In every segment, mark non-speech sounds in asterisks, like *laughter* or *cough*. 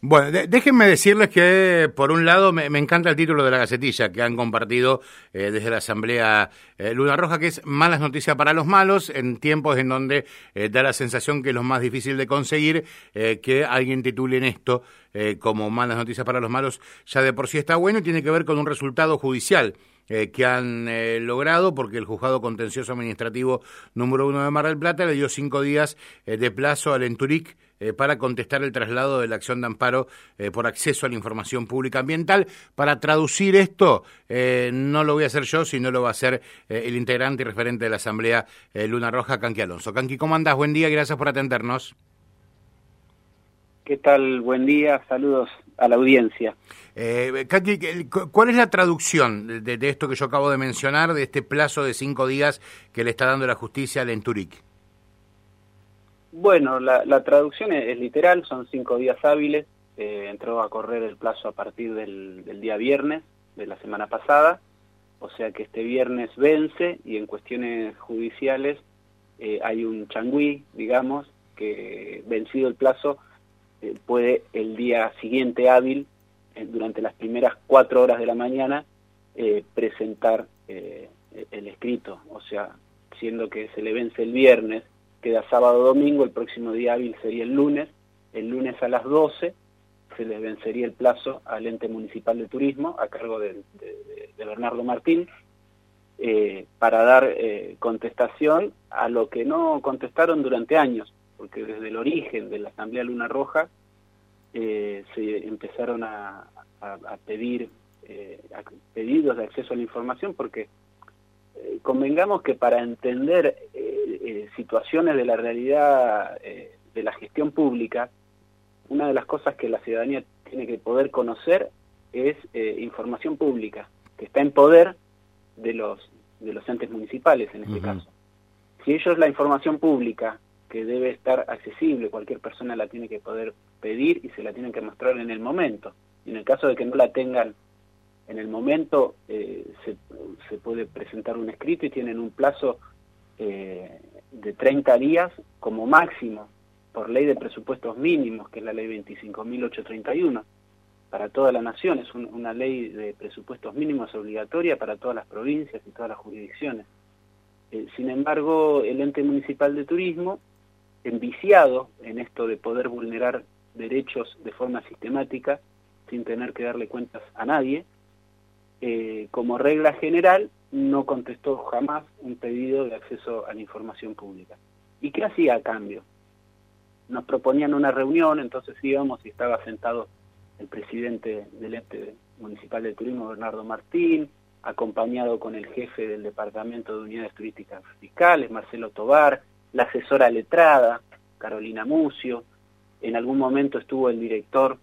Bueno, déjenme decirles que, por un lado, me, encanta el título de la gacetilla que han compartido eh, desde la Asamblea eh, Luna Roja, que es Malas noticias para los malos, en tiempos en donde eh, da la sensación que es lo más difícil de conseguir que alguien titule en esto como Malas noticias para los malos, ya de por sí está bueno y tiene que ver con un resultado judicial. que han logrado porque el juzgado contencioso administrativo número uno de Mar del Plata le dio cinco días de plazo al Enturic eh, para contestar el traslado de la acción de amparo eh, por acceso a la información pública ambiental. Para traducir esto, eh, no lo voy a hacer yo, sino lo va a hacer el integrante y referente de la Asamblea Luna Roja, Canqui Alonso. Canqui, ¿cómo andás? Buen día gracias por atendernos. ¿Qué tal? Buen día, saludos a la audiencia. Eh, ¿cuál es la traducción de, de, esto que yo acabo de mencionar, de este plazo de cinco días que le está dando la justicia al Enturic? Bueno, la, traducción es, literal, son cinco días hábiles, eh, entró a correr el plazo a partir del, día viernes de la semana pasada, o sea que este viernes vence y en cuestiones judiciales eh, hay un changüí, digamos, que vencido el plazo eh, puede el día siguiente hábil, durante las primeras cuatro horas de la mañana, presentar el escrito, o sea, siendo que se le vence el viernes queda sábado domingo, el próximo día hábil sería el lunes, el lunes a las 12 se les vencería el plazo al ente municipal de turismo a cargo de, Bernardo Martín eh, para dar eh, contestación a lo que no contestaron durante años, porque desde el origen de la Asamblea Luna Roja eh, se empezaron a, pedir pedidos de acceso a la información porque convengamos que para entender eh, situaciones de la realidad eh, de la gestión pública, una de las cosas que la ciudadanía tiene que poder conocer es eh, información pública, que está en poder de los, de los entes municipales en este caso. Si ellos la información pública, que debe estar accesible, cualquier persona la tiene que poder pedir y se la tienen que mostrar en el momento. Y en el caso de que no la tengan en el momento, se, se, puede presentar un escrito y tienen un plazo eh, de 30 días como máximo por ley de presupuestos mínimos, que es la ley 25.831, para toda la nación. Es una ley de presupuestos mínimos obligatoria para todas las provincias y todas las jurisdicciones. Eh, sin embargo, el ente municipal de turismo, enviciado en esto de poder vulnerar derechos de forma sistemática, sin tener que darle cuentas a nadie, eh, como regla general, no contestó jamás un pedido de acceso a la información pública. ¿Y qué hacía a cambio? Nos proponían una reunión, entonces íbamos y estaba sentado el presidente del ente municipal de turismo, Bernardo Martín, acompañado con el jefe del Departamento de Unidades Turísticas Fiscales, Marcelo Tobar, la asesora letrada, Carolina Mucio, en algún momento estuvo el director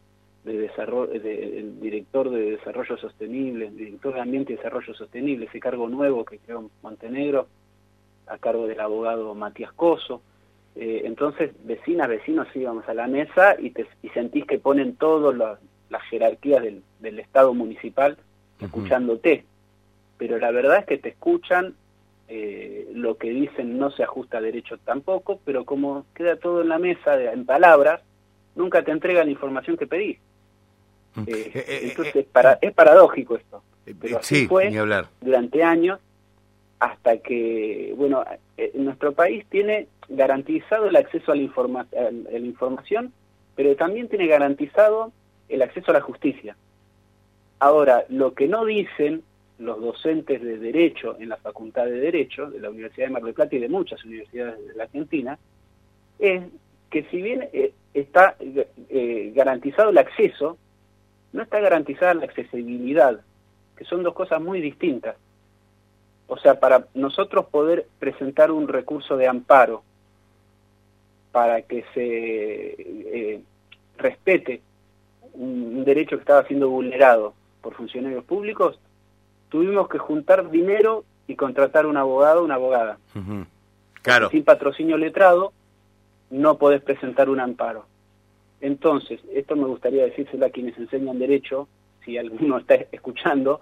de desarrollo, el director de desarrollo sostenible, director de ambiente y desarrollo sostenible, ese cargo nuevo que creó Montenegro, a cargo del abogado Matías Coso. Eh, entonces, vecinas, vecinos íbamos a la mesa y, te, y sentís que ponen todas las jerarquías del, del, Estado municipal escuchándote. Pero la verdad es que te escuchan, eh, lo que dicen no se ajusta a derecho tampoco, pero como queda todo en la mesa, en palabras, nunca te entregan la información que pedís. Eh, eh, eh, entonces es paradójico esto. Pero así fue durante años hasta que, bueno, nuestro país tiene garantizado el acceso a la, la información, pero también tiene garantizado el acceso a la justicia. Ahora, lo que no dicen los docentes de Derecho en la Facultad de Derecho de la Universidad de Mar del Plata y de muchas universidades de la Argentina, es que si bien está garantizado el acceso, no está garantizada la accesibilidad, que son dos cosas muy distintas. O sea, para nosotros poder presentar un recurso de amparo para que se eh, respete un, derecho que estaba siendo vulnerado por funcionarios públicos, tuvimos que juntar dinero y contratar un abogado o una abogada. Claro. Sin patrocinio letrado no podés presentar un amparo. Entonces, esto me gustaría decírselo a quienes enseñan derecho, si alguno *laughs* está escuchando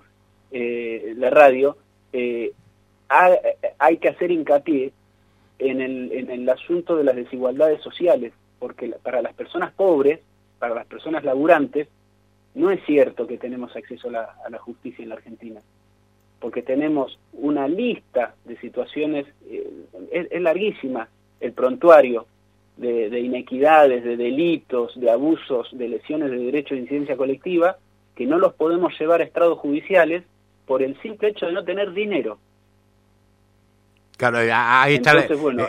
eh, la radio, eh, hay, que hacer hincapié en el, en el asunto de las desigualdades sociales, porque para las personas pobres, para las personas laburantes, no es cierto que tenemos acceso a la, justicia en la Argentina, porque tenemos una lista de situaciones, eh, es, larguísima, el prontuario de, de, inequidades, de delitos, de abusos, de lesiones de derecho de incidencia colectiva, que no los podemos llevar a estrados judiciales por el simple hecho de no tener dinero. Claro, ahí está.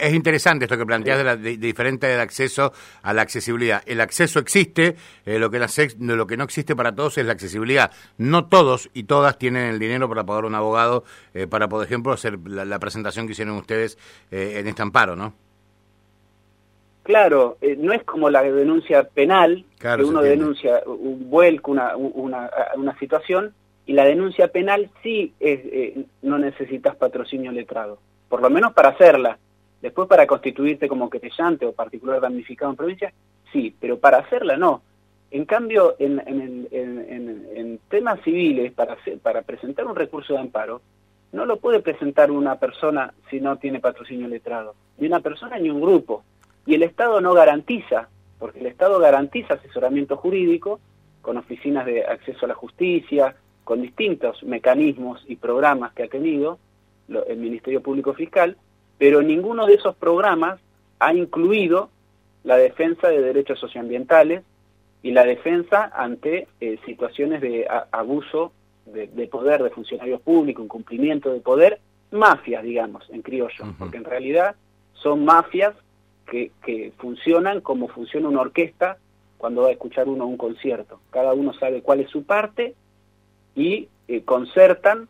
es interesante esto que planteas de, la, diferente acceso a la accesibilidad. El acceso existe, eh, lo, que lo que no existe para todos es la accesibilidad. No todos y todas tienen el dinero para pagar un abogado eh, para, por ejemplo, hacer la, presentación que hicieron ustedes eh, en este amparo, ¿no? Claro, no es como la denuncia penal, que uno denuncia un vuelco, una, una, una, situación, y la denuncia penal sí es, no necesitas patrocinio letrado por lo menos para hacerla. Después para constituirte como querellante o particular damnificado en provincia, sí, pero para hacerla no. En cambio, en, en, temas civiles, para, para presentar un recurso de amparo, no lo puede presentar una persona si no tiene patrocinio letrado, ni una persona ni un grupo. Y el Estado no garantiza, porque el Estado garantiza asesoramiento jurídico con oficinas de acceso a la justicia, con distintos mecanismos y programas que ha tenido, el Ministerio Público Fiscal, pero ninguno de esos programas ha incluido la defensa de derechos socioambientales y la defensa ante eh, situaciones de abuso de, poder de funcionarios públicos, incumplimiento de poder, mafias, digamos, en criollo, porque en realidad son mafias que, funcionan como funciona una orquesta cuando va a escuchar uno un concierto. Cada uno sabe cuál es su parte y eh, concertan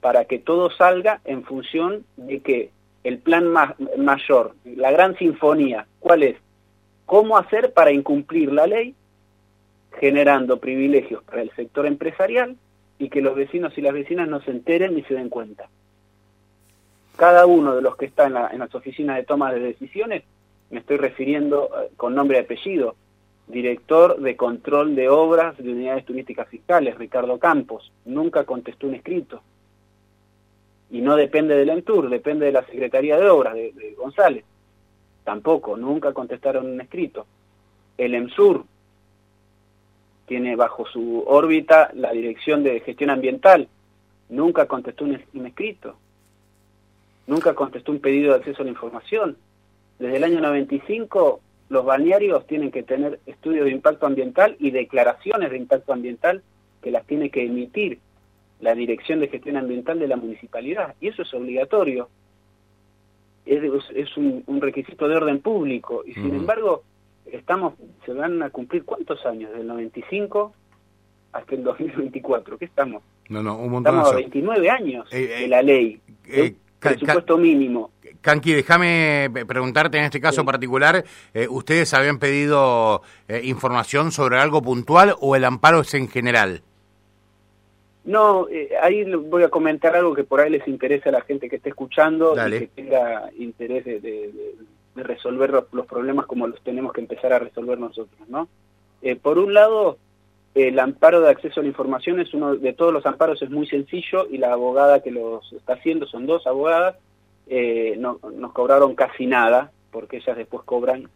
para que todo salga en función de que el plan mayor, la gran sinfonía, ¿cuál es? ¿Cómo hacer para incumplir la ley generando privilegios para el sector empresarial y que los vecinos y las vecinas no se enteren ni se den cuenta? Cada uno de los que está en, en las oficinas de toma de decisiones, me estoy refiriendo eh, con nombre y apellido, director de control de obras de unidades turísticas fiscales, Ricardo Campos, nunca contestó un escrito y no depende del ENTUR, depende de la Secretaría de Obras de, González. Tampoco, nunca contestaron un escrito. El EMSUR tiene bajo su órbita la Dirección de Gestión Ambiental, nunca contestó un, un escrito, nunca contestó un pedido de acceso a la información. Desde el año 95 los balnearios tienen que tener estudios de impacto ambiental y declaraciones de impacto ambiental que las tiene que emitir la Dirección de Gestión Ambiental de la Municipalidad, y eso es obligatorio, es, un, requisito de orden público, y sin embargo, estamos se van a cumplir cuántos años, del 95 hasta el 2024, ¿qué estamos? No, no, un montón Estamos a 29 años eh, de la ley, eh, presupuesto mínimo. Kanki, déjame preguntarte en este caso particular, eh, ¿ustedes habían pedido información sobre algo puntual o el amparo es en general? No, eh, ahí voy a comentar algo que por ahí les interesa a la gente que esté escuchando y que tenga interés de, resolver los, problemas como los tenemos que empezar a resolver nosotros, ¿no? Eh, por un lado, el amparo de acceso a la información es uno de todos los amparos es muy sencillo y la abogada que los está haciendo son dos abogadas eh, no, nos cobraron casi nada porque ellas después cobran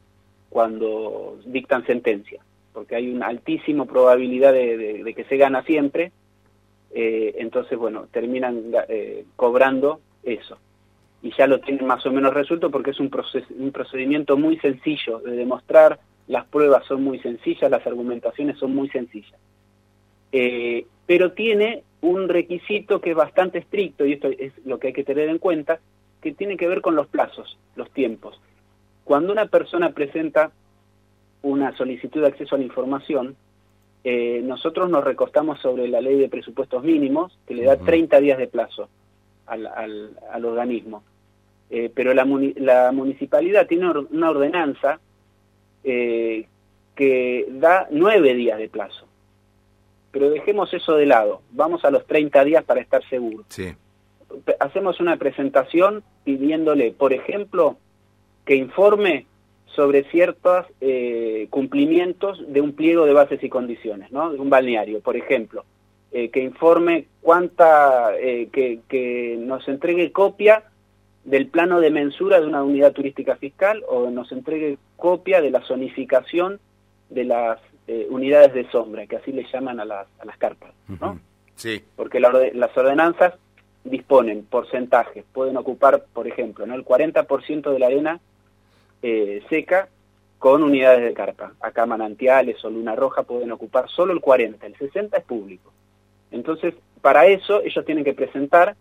cuando dictan sentencia porque hay una altísima probabilidad de que se gana siempre eh, entonces, bueno, terminan eh, cobrando eso. Y ya lo tienen más o menos resuelto porque es un, un procedimiento muy sencillo de demostrar, las pruebas son muy sencillas, las argumentaciones son muy sencillas. Eh, pero tiene un requisito que es bastante estricto, y esto es lo que hay que tener en cuenta, que tiene que ver con los plazos, los tiempos. Cuando una persona presenta una solicitud de acceso a la información, eh, nosotros nos recostamos sobre la ley de presupuestos mínimos, que le da 30 días de plazo al, al, organismo. Eh, pero la, la, municipalidad tiene una ordenanza eh, que da 9 días de plazo. Pero dejemos eso de lado, vamos a los 30 días para estar seguros. Hacemos una presentación pidiéndole, por ejemplo, que informe sobre ciertos eh, cumplimientos de un pliego de bases y condiciones, ¿no? de un balneario, por ejemplo, eh, que informe cuánta, eh, que, que nos entregue copia del plano de mensura de una unidad turística fiscal o nos entregue copia de la zonificación de las eh, unidades de sombra, que así le llaman a las, a las carpas, ¿no? Sí. Porque las ordenanzas disponen porcentajes, pueden ocupar, por ejemplo, ¿no? el 40% de la arena eh, seca con unidades de carpa. Acá manantiales o luna roja pueden ocupar solo el 40, el 60 es público. Entonces, para eso ellos tienen que presentar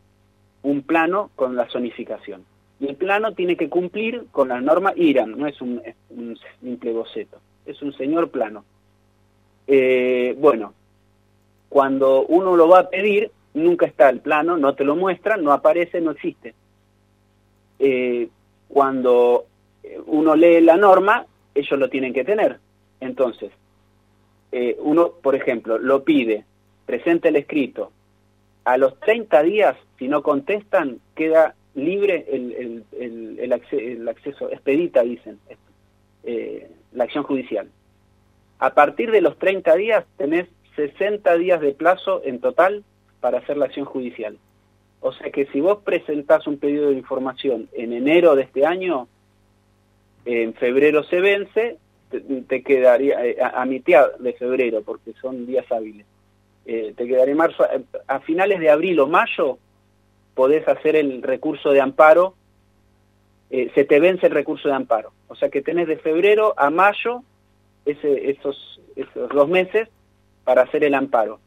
un plano con la zonificación. Y el plano tiene que cumplir con la norma IRAM, no es un, simple boceto, es un señor plano. Eh, bueno, cuando uno lo va a pedir, nunca está el plano, no te lo muestran, no aparece, no existe. Eh, cuando uno lee la norma, ellos lo tienen que tener. Entonces, eh, uno, por ejemplo, lo pide, presenta el escrito, a los 30 días, si no contestan, queda libre el, el, el, acceso, expedita, dicen, eh, la acción judicial. A partir de los 30 días tenés 60 días de plazo en total para hacer la acción judicial. O sea que si vos presentás un pedido de información en enero de este año, en febrero se vence, te, quedaría, eh, a, mitad de febrero, porque son días hábiles, eh, te quedaría marzo, a finales de abril o mayo podés hacer el recurso de amparo, eh, se te vence el recurso de amparo. O sea que tenés de febrero a mayo ese, esos, esos dos meses para hacer el amparo.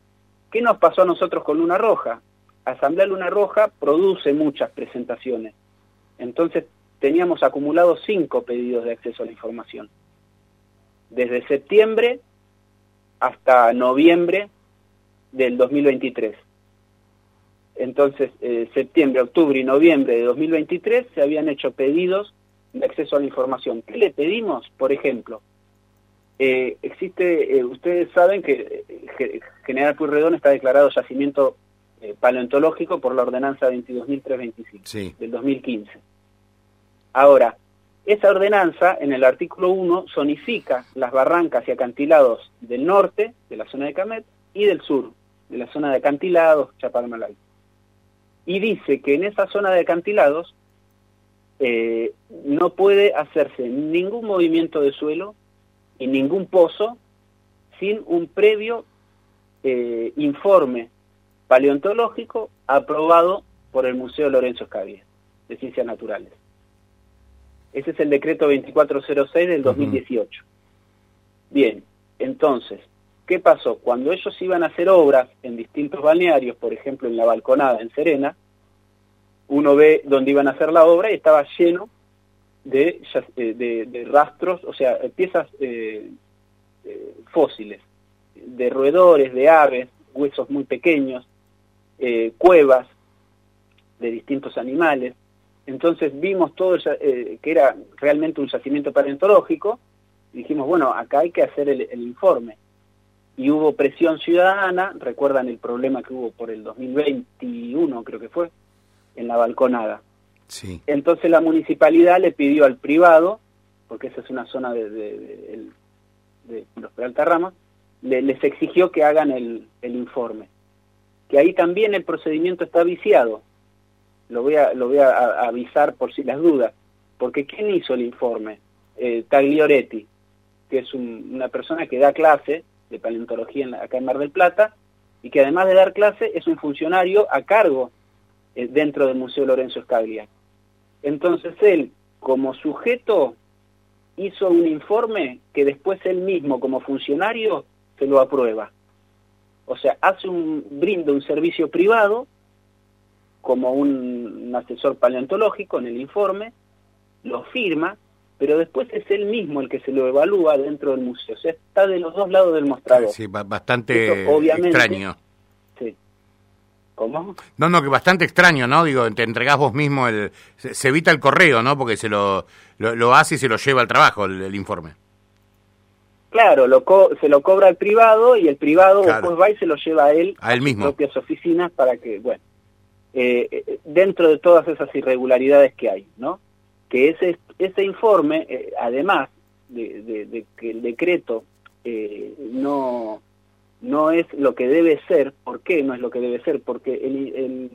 ¿Qué nos pasó a nosotros con Luna Roja? Asamblea Luna Roja produce muchas presentaciones. Entonces teníamos acumulados cinco pedidos de acceso a la información. Desde septiembre hasta noviembre del 2023. Entonces, eh, septiembre, octubre y noviembre de 2023 se habían hecho pedidos de acceso a la información. ¿Qué le pedimos? Por ejemplo, eh, existe, eh, ustedes saben que General Puyredón está declarado yacimiento paleontológico por la ordenanza 22.325 del 2015. Ahora, esa ordenanza en el artículo 1 zonifica las barrancas y acantilados del norte, de la zona de Camet, y del sur, de la zona de acantilados, Chapalmalay y dice que en esa zona de acantilados eh, no puede hacerse ningún movimiento de suelo y ningún pozo sin un previo eh, informe paleontológico aprobado por el Museo Lorenzo Escavia de Ciencias Naturales. Ese es el decreto 2406 del 2018. Bien, entonces, ¿Qué pasó? Cuando ellos iban a hacer obras en distintos balnearios, por ejemplo en la Balconada, en Serena, uno ve dónde iban a hacer la obra y estaba lleno de, de, rastros, o sea, piezas eh, eh, fósiles, de roedores, de aves, huesos muy pequeños, eh, cuevas de distintos animales. Entonces vimos todo que era realmente un yacimiento paleontológico y dijimos, bueno, acá hay que hacer el informe y hubo presión ciudadana, recuerdan el problema que hubo por el 2021, creo que fue, en la balconada. Sí. Entonces la municipalidad le pidió al privado, porque esa es una zona de, de, de, los Peralta Rama, les exigió que hagan el, el, informe. Que ahí también el procedimiento está viciado. Lo voy a, lo voy a, avisar por si las dudas. Porque ¿quién hizo el informe? Eh, Taglioretti, que es una persona que da clase de paleontología en acá en Mar del Plata, y que además de dar clase es un funcionario a cargo eh, dentro del Museo Lorenzo Escaglia. Entonces él, como sujeto, hizo un informe que después él mismo, como funcionario, se lo aprueba. O sea, hace un brinda un servicio privado como un asesor paleontológico en el informe, lo firma pero después es él mismo el que se lo evalúa dentro del museo. O sea, está de los dos lados del mostrador. Sí, bastante extraño. Sí. ¿Cómo? No, no, que bastante extraño, ¿no? Digo, te entregás vos mismo el... Se, evita el correo, ¿no? Porque se lo, lo, hace y se lo lleva al trabajo el, informe. Claro, lo se lo cobra al privado y el privado después va y se lo lleva a él a él mismo. sus propias oficinas para que, bueno, eh, eh, dentro de todas esas irregularidades que hay, ¿no? Que ese ese informe, eh, además de, que el decreto eh, no, no es lo que debe ser, ¿por qué no es lo que debe ser? Porque el,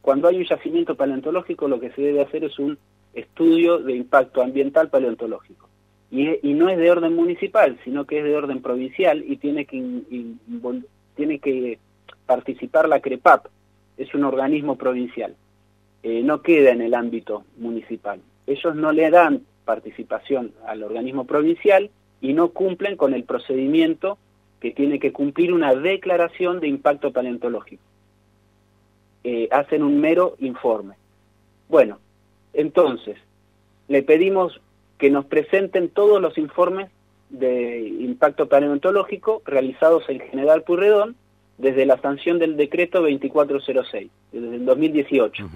cuando hay un yacimiento paleontológico lo que se debe hacer es un estudio de impacto ambiental paleontológico. y, no es de orden municipal, sino que es de orden provincial y tiene que, tiene que participar la CREPAP, es un organismo provincial, eh, no queda en el ámbito municipal. Ellos no le dan participación al organismo provincial y no cumplen con el procedimiento que tiene que cumplir una declaración de impacto paleontológico. Eh, hacen un mero informe. Bueno, entonces, le pedimos que nos presenten todos los informes de impacto paleontológico realizados en General Purredón desde la sanción del decreto 2406, desde el 2018.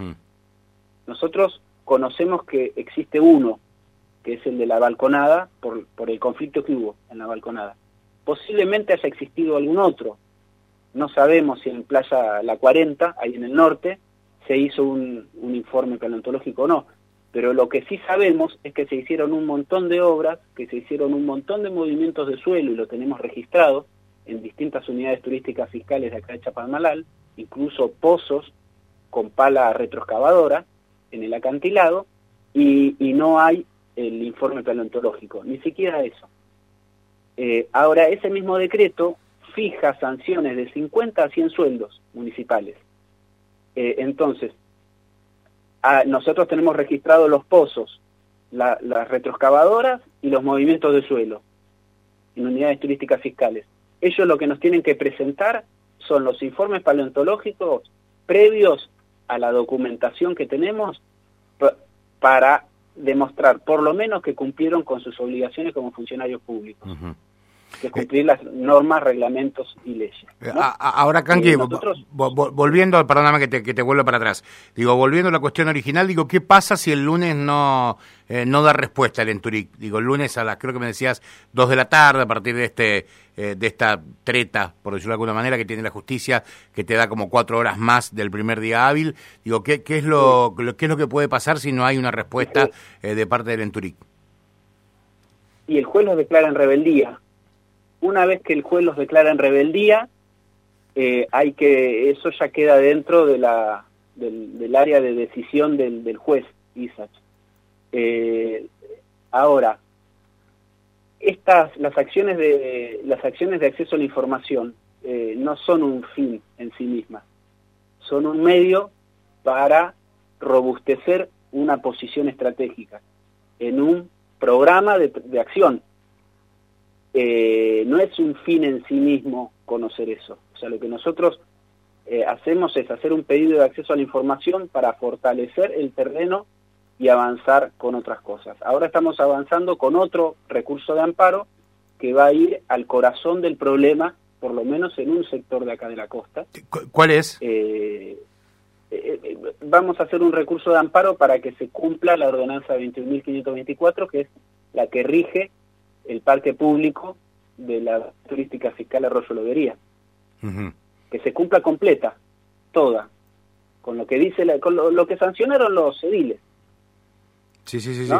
Nosotros conocemos que existe uno, que es el de la balconada, por, por el conflicto que hubo en la balconada. Posiblemente haya existido algún otro. No sabemos si en Playa La 40, ahí en el norte, se hizo un, informe paleontológico o no pero lo que sí sabemos es que se hicieron un montón de obras, que se hicieron un montón de movimientos de suelo y lo tenemos registrado en distintas unidades turísticas fiscales de acá de Chapalmalal, incluso pozos con pala retroexcavadora en el acantilado y, no hay el informe paleontológico, ni siquiera eso. Eh, ahora, ese mismo decreto fija sanciones de 50 a 100 sueldos municipales. Eh, entonces, nosotros tenemos registrados los pozos, las retroexcavadoras y los movimientos de suelo en unidades turísticas fiscales. Ellos lo que nos tienen que presentar son los informes paleontológicos previos a la documentación que tenemos para demostrar por lo menos que cumplieron con sus obligaciones como funcionarios públicos que cumplir las normas, reglamentos y leyes. Ahora, Kanki, volviendo, perdóname que te, que te vuelvo para atrás, digo, volviendo a la cuestión original, digo, ¿qué pasa si el lunes no, eh, no da respuesta el Enturic? Digo, el lunes a las, creo que me decías, dos de la tarde, a partir de este eh, de esta treta, por decirlo de alguna manera, que tiene la justicia, que te da como cuatro horas más del primer día hábil. Digo, ¿qué, qué es, lo, qué es lo que puede pasar si no hay una respuesta eh, de parte del Enturic? Y el juez lo declara en rebeldía una vez que el juez los declara en rebeldía, eh, hay que eso ya queda dentro de la, del, área de decisión del, juez Isaac. Eh, ahora, estas las acciones de las acciones de acceso a la información eh, no son un fin en sí mismas, son un medio para robustecer una posición estratégica en un programa de acción eh, no es un fin en sí mismo conocer eso. O sea, lo que nosotros eh, hacemos es hacer un pedido de acceso a la información para fortalecer el terreno y avanzar con otras cosas. Ahora estamos avanzando con otro recurso de amparo que va a ir al corazón del problema, por lo menos en un sector de acá de la costa. ¿Cuál es? Eh, vamos a hacer un recurso de amparo para que se cumpla la ordenanza 21.524, que es la que rige el parque público de la turística fiscal Arroyo Lobería. Que se cumpla completa, toda, con lo que dice la, con lo, que sancionaron los ediles. Sí, sí, sí, sí.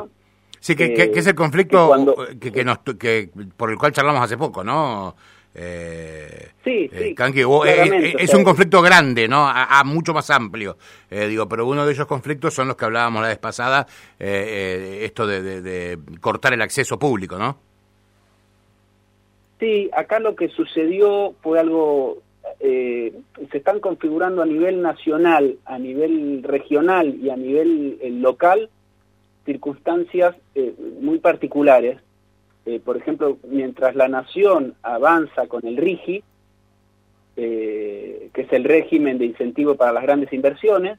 Sí, que, es el conflicto que, que, nos, que, por el cual charlamos hace poco, ¿no? Eh, sí, eh, eh, es un conflicto grande, ¿no? A, mucho más amplio, digo, pero uno de esos conflictos son los que hablábamos la vez pasada, esto de, cortar el acceso público, ¿no? Sí, acá lo que sucedió fue algo, eh, se están configurando a nivel nacional, a nivel regional y a nivel eh, local circunstancias eh, muy particulares. por ejemplo, mientras la nación avanza con el RIGI, que es el régimen de incentivo para las grandes inversiones,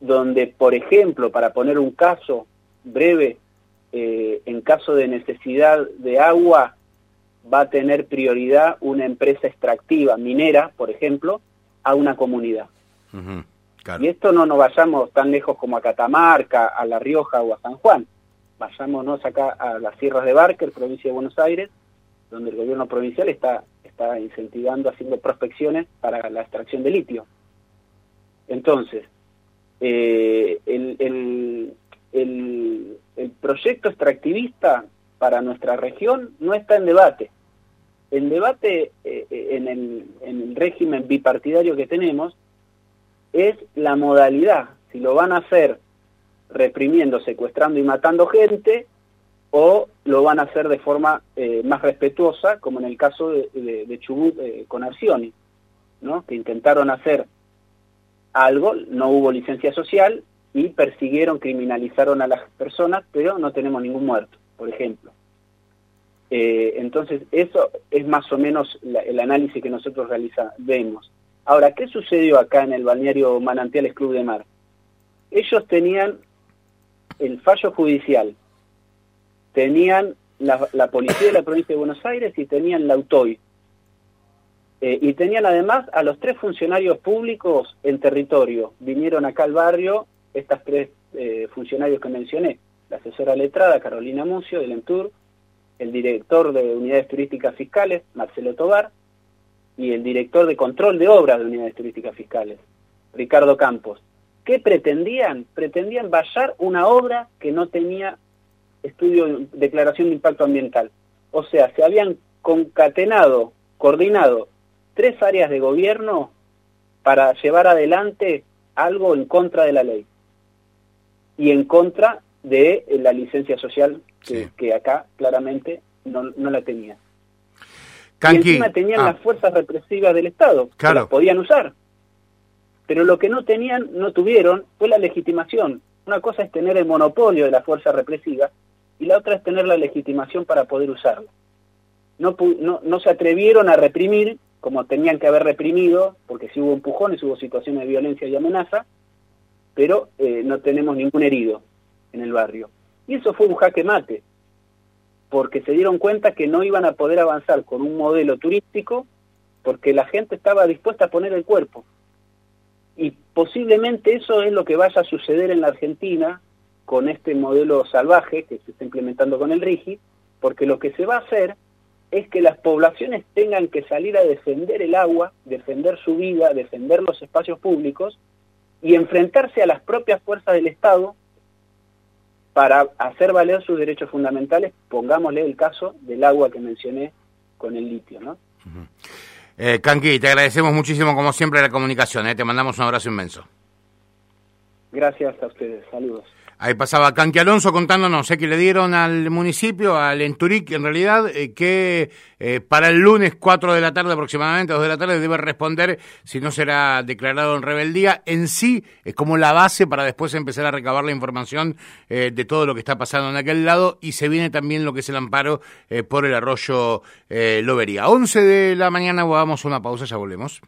donde, por ejemplo, para poner un caso breve, en caso de necesidad de agua, va a tener prioridad una empresa extractiva, minera, por ejemplo, a una comunidad. Y esto no nos vayamos tan lejos como a Catamarca, a La Rioja o a San Juan. Vayámonos acá a las sierras de Barker, provincia de Buenos Aires, donde el gobierno provincial está, está incentivando, haciendo prospecciones para la extracción de litio. Entonces, eh, el, el, el, el proyecto extractivista para nuestra región no está en debate. El debate eh, eh, en, el, en el régimen bipartidario que tenemos es la modalidad, si lo van a hacer reprimiendo, secuestrando y matando gente, o lo van a hacer de forma eh, más respetuosa, como en el caso de, de, Chubut eh, con Arcioni, ¿no? que intentaron hacer algo, no hubo licencia social y persiguieron, criminalizaron a las personas, pero no tenemos ningún muerto, por ejemplo. Eh, entonces, eso es más o menos el análisis que nosotros realiza, vemos. Ahora, ¿qué sucedió acá en el balneario Manantiales Club de Mar? Ellos tenían el fallo judicial, tenían la, policía de la provincia de Buenos Aires y tenían la UTOI. Eh, y tenían además a los tres funcionarios públicos en territorio. Vinieron acá al barrio estas tres eh, funcionarios que mencioné, la asesora letrada Carolina Mucio del ENTUR, el director de unidades turísticas fiscales, Marcelo Tobar, y el director de control de obras de unidades turísticas fiscales, Ricardo Campos. ¿Qué pretendían? Pretendían vallar una obra que no tenía estudio, declaración de impacto ambiental. O sea, se habían concatenado, coordinado tres áreas de gobierno para llevar adelante algo en contra de la ley y en contra de la licencia social que, acá claramente no, la tenía. y encima tenían ah. las fuerzas represivas del Estado, que las podían usar. Pero lo que no tenían, no tuvieron, fue la legitimación. Una cosa es tener el monopolio de la fuerza represiva y la otra es tener la legitimación para poder usarlo. No, no, no se atrevieron a reprimir como tenían que haber reprimido, porque si hubo empujones, hubo situaciones de violencia y amenaza, pero eh, no tenemos ningún herido en el barrio. Y eso fue un jaque mate, porque se dieron cuenta que no iban a poder avanzar con un modelo turístico porque la gente estaba dispuesta a poner el cuerpo. Y posiblemente eso es lo que vaya a suceder en la Argentina con este modelo salvaje que se está implementando con el RIGI, porque lo que se va a hacer es que las poblaciones tengan que salir a defender el agua, defender su vida, defender los espacios públicos y enfrentarse a las propias fuerzas del Estado para hacer valer sus derechos fundamentales, pongámosle el caso del agua que mencioné con el litio, ¿no? Eh, Kanki, te agradecemos muchísimo como siempre la comunicación, ¿eh? te mandamos un abrazo inmenso. Gracias a ustedes, saludos. Ahí pasaba Canqui Alonso contándonos sé que le dieron al municipio, al Enturic, en realidad, eh, que eh, para el lunes 4 de la tarde aproximadamente, 2 de la tarde, debe responder si no será declarado en rebeldía. En sí es como la base para después empezar a recabar la información eh, de todo lo que está pasando en aquel lado y se viene también lo que es el amparo por el arroyo Lobería. 11 de la mañana, vamos a una pausa, ya volvemos.